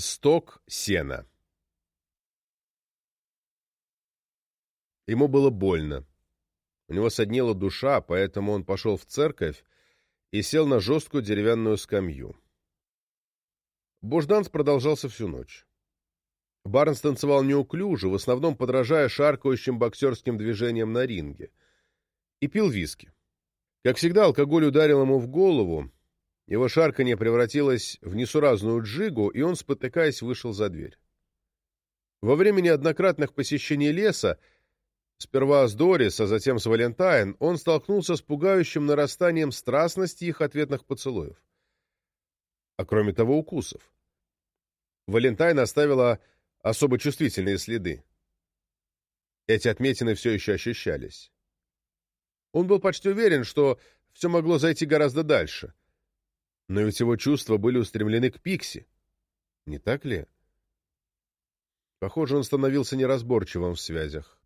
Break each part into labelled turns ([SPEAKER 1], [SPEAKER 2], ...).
[SPEAKER 1] Сток сена. Ему было больно. У него соднила душа, поэтому он пошел в церковь и сел на жесткую деревянную скамью. Божданс продолжался всю ночь. Барнс танцевал неуклюже, в основном подражая шаркающим боксерским движениям на ринге, и пил виски. Как всегда, алкоголь ударил ему в голову, его шарканье превратилось в несуразную джигу, и он, спотыкаясь, вышел за дверь. Во время неоднократных посещений леса, сперва с Дорис, а затем с Валентайн, он столкнулся с пугающим нарастанием страстности их ответных поцелуев. А кроме того, укусов. Валентайн оставила особо чувствительные следы. Эти отметины все еще ощущались. Он был почти уверен, что все могло зайти гораздо дальше. Но ведь его чувства были устремлены к Пикси. Не так ли? Похоже, он становился неразборчивым в связях.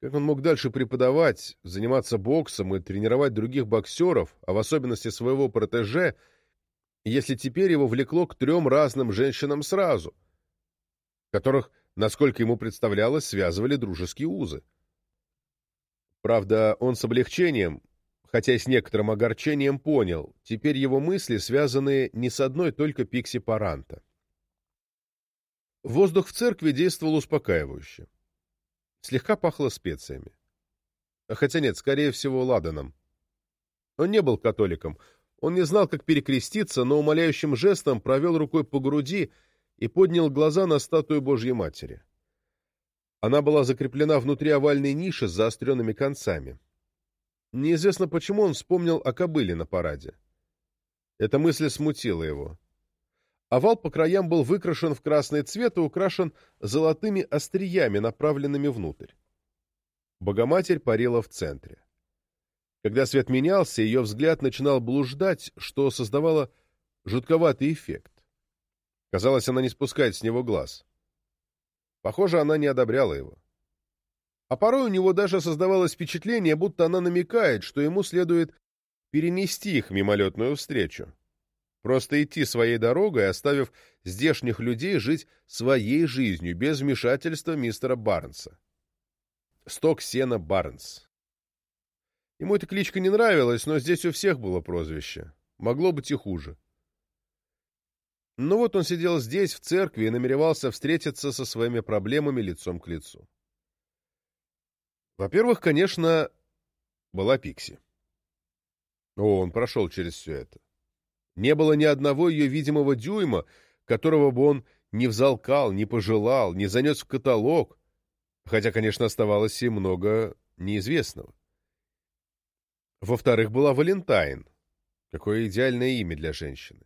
[SPEAKER 1] Как он мог дальше преподавать, заниматься боксом и тренировать других боксеров, а в особенности своего протеже, если теперь его влекло к трем разным женщинам сразу, которых, насколько ему представлялось, связывали дружеские узы? Правда, он с облегчением, хотя с некоторым огорчением понял, теперь его мысли связаны не с одной только Пикси Паранта. Воздух в церкви действовал успокаивающе. Слегка пахло специями. Хотя нет, скорее всего, ладаном. Он не был католиком. Он не знал, как перекреститься, но умоляющим жестом провел рукой по груди и поднял глаза на статую Божьей Матери. Она была закреплена внутри овальной ниши с заостренными концами. Неизвестно, почему он вспомнил о кобыле на параде. Эта мысль смутила его. Овал по краям был выкрашен в красный цвет и украшен золотыми остриями, направленными внутрь. Богоматерь парила в центре. Когда свет менялся, ее взгляд начинал блуждать, что создавало жутковатый эффект. Казалось, она не спускает с него глаз. Похоже, она не одобряла его. А порой у него даже создавалось впечатление, будто она намекает, что ему следует перенести их мимолетную встречу. Просто идти своей дорогой, оставив здешних людей жить своей жизнью, без вмешательства мистера Барнса. Сток сена Барнс. Ему эта кличка не нравилась, но здесь у всех было прозвище. Могло быть и хуже. Но вот он сидел здесь, в церкви, и намеревался встретиться со своими проблемами лицом к лицу. Во-первых, конечно, была Пикси. О, он прошел через все это. Не было ни одного ее видимого дюйма, которого бы он не взалкал, не пожелал, не занес в каталог, хотя, конечно, оставалось и много неизвестного. Во-вторых, была Валентайн. Какое идеальное имя для женщины.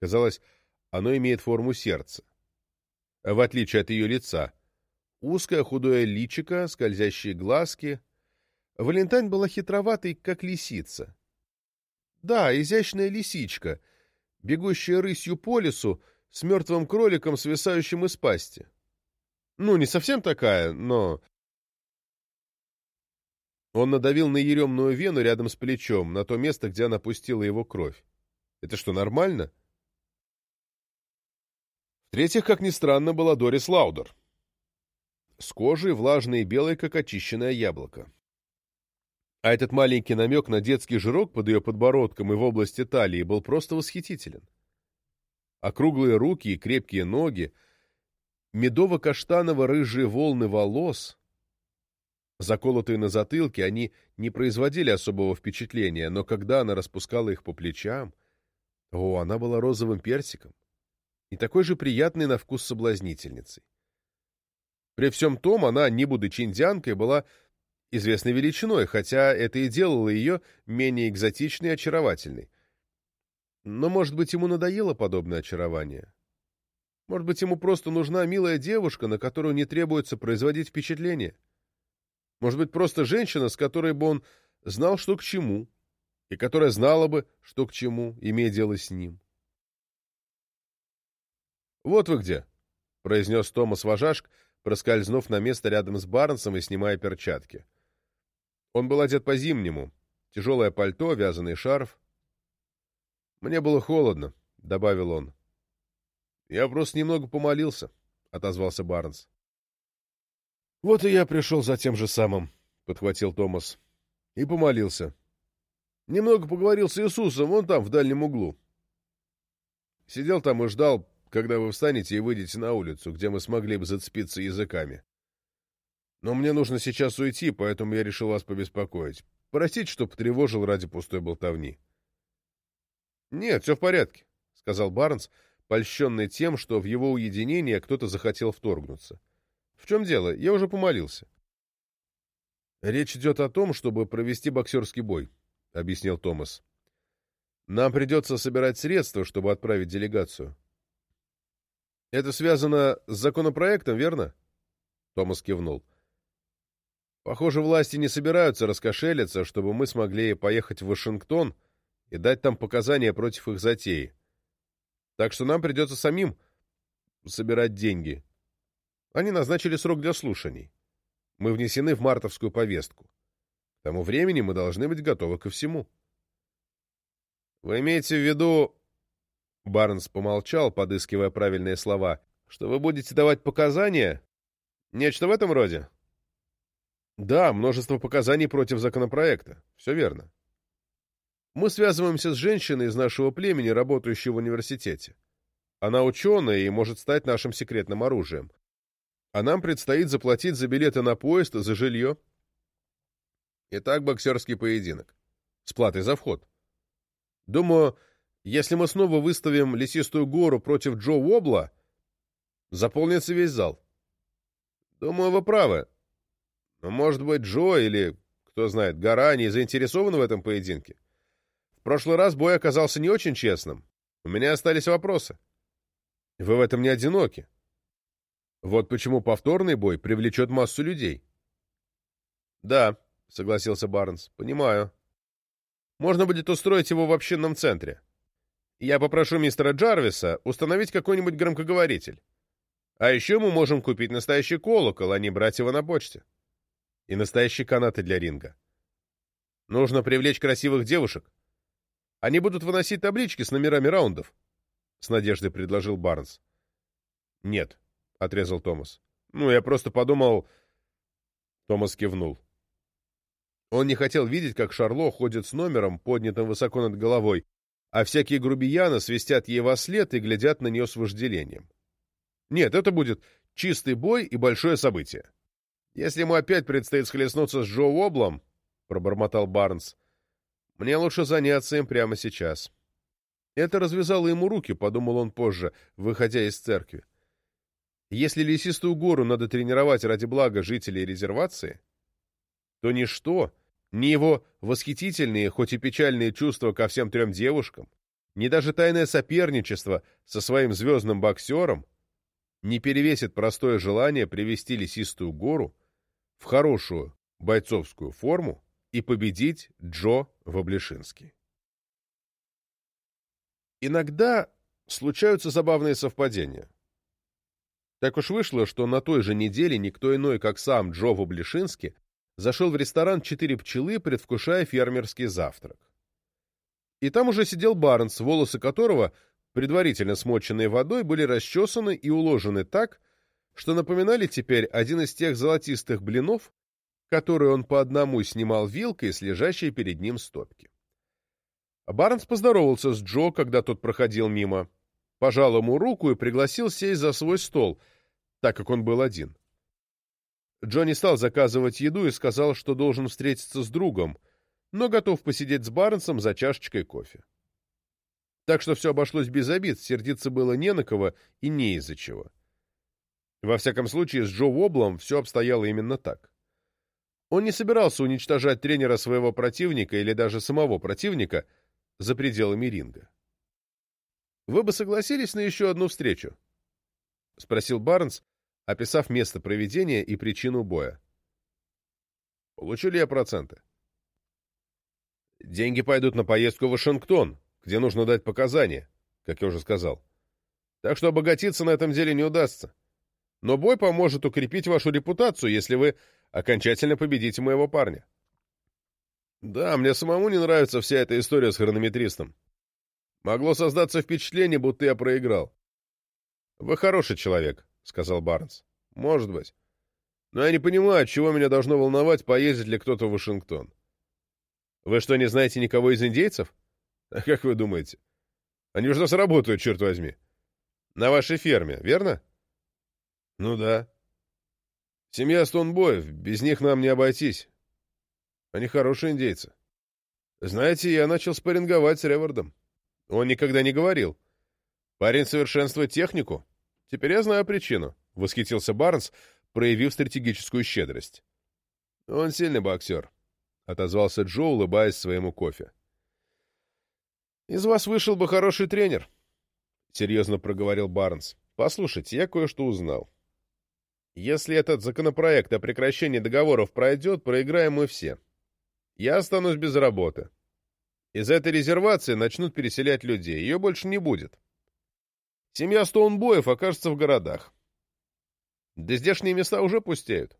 [SPEAKER 1] Казалось, оно имеет форму сердца. В отличие от ее лица. Узкое худое личико, скользящие глазки. Валентайн была хитроватой, как лисица. Да, изящная лисичка, бегущая рысью по лесу, с мертвым кроликом, свисающим из пасти. Ну, не совсем такая, но... Он надавил на еремную вену рядом с плечом, на то место, где она пустила его кровь. Это что, нормально? — в-третьих, как ни странно, была Дорис Лаудер. С кожей влажной и белой, как очищенное яблоко. А этот маленький намек на детский жирок под ее подбородком и в области талии был просто восхитителен. Округлые руки и крепкие ноги, медово-каштаново-рыжие волны волос, заколотые на затылке, они не производили особого впечатления, но когда она распускала их по плечам, о, она была розовым персиком и такой же приятной на вкус соблазнительницей. При всем том, она, не будучи индианкой, была известной величиной, хотя это и делало ее менее экзотичной и очаровательной. Но, может быть, ему надоело подобное очарование? Может быть, ему просто нужна милая девушка, на которую не требуется производить впечатление? Может быть, просто женщина, с которой бы он знал, что к чему, и которая знала бы, что к чему, имея дело с ним? «Вот вы где», — произнес Томас Важашк, проскользнув на место рядом с Барнсом и снимая перчатки. Он был одет по-зимнему. Тяжелое пальто, вязаный шарф. «Мне было холодно», — добавил он. Я просто немного помолился, — отозвался Барнс. — Вот и я пришел за тем же самым, — подхватил Томас. — И помолился. Немного поговорил с Иисусом, вон там, в дальнем углу. Сидел там и ждал, когда вы встанете и выйдете на улицу, где мы смогли бы зацепиться языками. Но мне нужно сейчас уйти, поэтому я решил вас побеспокоить. Простите, что потревожил ради пустой болтовни. — Нет, все в порядке, — сказал Барнс, польщенный тем, что в его уединение кто-то захотел вторгнуться. — В чем дело? Я уже помолился. — Речь идет о том, чтобы провести боксерский бой, — объяснил Томас. — Нам придется собирать средства, чтобы отправить делегацию. — Это связано с законопроектом, верно? Томас кивнул. — Похоже, власти не собираются раскошелиться, чтобы мы смогли поехать в Вашингтон и дать там показания против их затеи. Так что нам придется самим собирать деньги. Они назначили срок для слушаний. Мы внесены в мартовскую повестку. К тому времени мы должны быть готовы ко всему. Вы имеете в виду... Барнс помолчал, подыскивая правильные слова. Что вы будете давать показания? Нечто в этом роде? Да, множество показаний против законопроекта. Все верно. Мы связываемся с женщиной из нашего племени, работающей в университете. Она ученая и может стать нашим секретным оружием. А нам предстоит заплатить за билеты на поезд за жилье. Итак, боксерский поединок. С платой за вход. Думаю, если мы снова выставим лесистую гору против Джо Уобла, заполнится весь зал. Думаю, вы правы. Но, может быть, Джо или, кто знает, Гора не заинтересованы в этом поединке? В прошлый раз бой оказался не очень честным. У меня остались вопросы. Вы в этом не одиноки. Вот почему повторный бой привлечет массу людей. Да, согласился Барнс, понимаю. Можно будет устроить его в общинном центре. Я попрошу мистера Джарвиса установить какой-нибудь громкоговоритель. А еще мы можем купить настоящий колокол, а не брать его на почте и настоящие канаты для ринга. Нужно привлечь красивых девушек. Они будут выносить таблички с номерами раундов, — с надеждой предложил Барнс. — Нет, — отрезал Томас. — Ну, я просто подумал... Томас кивнул. Он не хотел видеть, как Шарло ходит с номером, поднятым высоко над головой, а всякие грубияны свистят ей во след и глядят на нее с вожделением. Нет, это будет чистый бой и большое событие. «Если ему опять предстоит схлестнуться с Джо Уоблом, — пробормотал Барнс, — мне лучше заняться им прямо сейчас». Это развязало ему руки, — подумал он позже, выходя из церкви. Если лесистую гору надо тренировать ради блага жителей резервации, то ничто, ни его восхитительные, хоть и печальные чувства ко всем трем девушкам, ни даже тайное соперничество со своим звездным боксером не перевесит простое желание привести лесистую гору в хорошую бойцовскую форму и победить Джо Воблешинский. Иногда случаются забавные совпадения. Так уж вышло, что на той же неделе никто иной, как сам Джо Воблешинский, зашел в ресторан «Четыре пчелы», предвкушая фермерский завтрак. И там уже сидел Барнс, волосы которого, предварительно смоченные водой, были расчесаны и уложены так, что напоминали теперь один из тех золотистых блинов, которые он по одному снимал вилкой с лежащей перед ним стопки. Барнс поздоровался с Джо, когда тот проходил мимо, пожал ему руку и пригласил сесть за свой стол, так как он был один. Джо не стал заказывать еду и сказал, что должен встретиться с другом, но готов посидеть с Барнсом за чашечкой кофе. Так что все обошлось без обид, сердиться было не на кого и не из-за чего. Во всяком случае, с Джо Воблом все обстояло именно так. Он не собирался уничтожать тренера своего противника или даже самого противника за пределами ринга. «Вы бы согласились на еще одну встречу?» — спросил Барнс, описав место проведения и причину боя. «Получу ли я проценты?» «Деньги пойдут на поездку в Вашингтон, где нужно дать показания, как я уже сказал. Так что обогатиться на этом деле не удастся но бой поможет укрепить вашу репутацию, если вы окончательно победите моего парня. Да, мне самому не нравится вся эта история с хронометристом. Могло создаться впечатление, будто я проиграл. «Вы хороший человек», — сказал Барнс. «Может быть. Но я не понимаю, чего меня должно волновать, поездит ли кто-то в Вашингтон. Вы что, не знаете никого из индейцев? А как вы думаете? Они же нас работают, черт возьми. На вашей ферме, верно? Ну да. Семья Стоунбоев, без них нам не обойтись. Они хорошие индейцы. Знаете, я начал спарринговать с Ревардом. Он никогда не говорил. Парень совершенствует технику. Теперь я знаю причину, — восхитился Барнс, проявив стратегическую щедрость. Он сильный боксер, — отозвался Джо, улыбаясь своему кофе. Из вас вышел бы хороший тренер, — серьезно проговорил Барнс. Послушайте, я кое-что узнал. Если этот законопроект о прекращении договоров пройдет, проиграем мы все. Я останусь без работы. Из этой резервации начнут переселять людей. Ее больше не будет. Семья Стоунбоев окажется в городах. Да здешние места уже пустеют.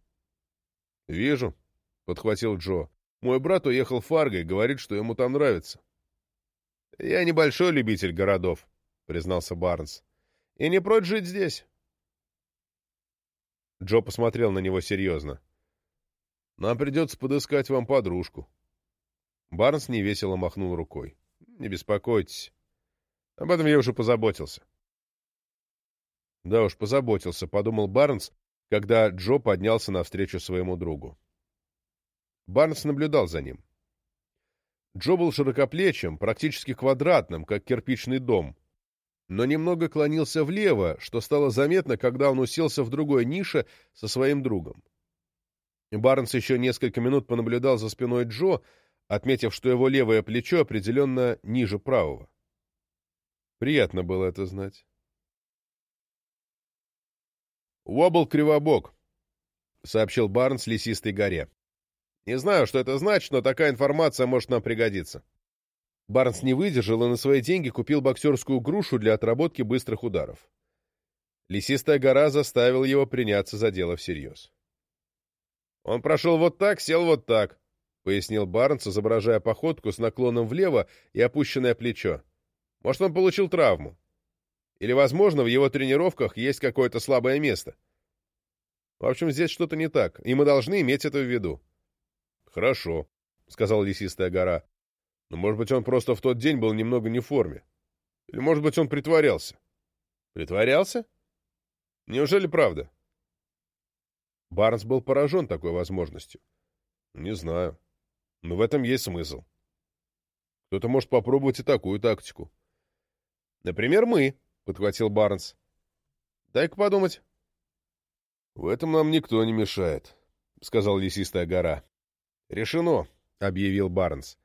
[SPEAKER 1] — Вижу, — подхватил Джо. Мой брат уехал в Фарго и говорит, что ему там нравится. — Я небольшой любитель городов, — признался Барнс. — И не прочь жить здесь. Джо посмотрел на него серьезно. — Нам придется подыскать вам подружку. Барнс невесело махнул рукой. — Не беспокойтесь. Об этом я уже позаботился. — Да уж, позаботился, — подумал Барнс, когда Джо поднялся навстречу своему другу. Барнс наблюдал за ним. Джо был широкоплечим, практически квадратным, как кирпичный дом, но немного клонился влево, что стало заметно, когда он уселся в другой нише со своим другом. Барнс еще несколько минут понаблюдал за спиной Джо, отметив, что его левое плечо определенно ниже правого. Приятно было это знать. «Уобл Кривобок», — сообщил Барнс лесистой горе. «Не знаю, что это значит, но такая информация может нам пригодиться». Барнс не выдержал и на свои деньги купил боксерскую грушу для отработки быстрых ударов. Лесистая гора заставила его приняться за дело всерьез. «Он прошел вот так, сел вот так», — пояснил Барнс, изображая походку с наклоном влево и опущенное плечо. «Может, он получил травму. Или, возможно, в его тренировках есть какое-то слабое место. В общем, здесь что-то не так, и мы должны иметь это в виду. — Хорошо, — сказал лесистая гора. — Но, может быть, он просто в тот день был немного не в форме. Или, может быть, он притворялся. — Притворялся? Неужели правда? Барнс был поражен такой возможностью. — Не знаю. Но в этом есть смысл. Кто-то может попробовать и такую тактику. — Например, мы, — подхватил Барнс. «Дай-ка подумать». «В этом нам никто не мешает», — сказал лесистая гора. «Решено», — объявил Барнс.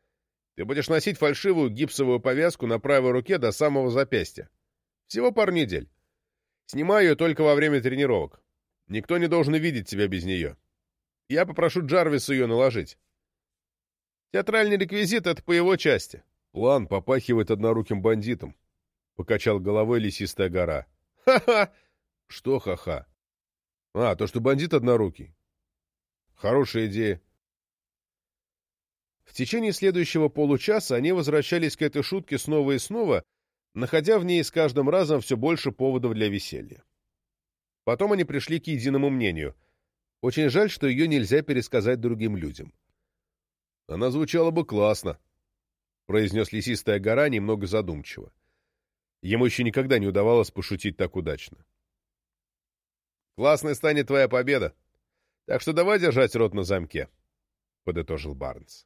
[SPEAKER 1] «Ты будешь носить фальшивую гипсовую повязку на правой руке до самого запястья. Всего пару недель. Снимай ее только во время тренировок. Никто не должен видеть тебя без нее. Я попрошу Джарвиса ее наложить. Театральный реквизит — это по его части». План попахивает одноруким бандитом, покачал головой лесистая гора. Ха-ха! Что ха-ха? А, то, что бандит однорукий. Хорошая идея. В течение следующего получаса они возвращались к этой шутке снова и снова, находя в ней с каждым разом все больше поводов для веселья. Потом они пришли к единому мнению. Очень жаль, что ее нельзя пересказать другим людям. Она звучала бы классно, — произнес лесистая гора немного задумчиво. Ему еще никогда не удавалось пошутить так удачно. «Классной станет твоя победа, так что давай держать рот на замке», — подытожил Барнс.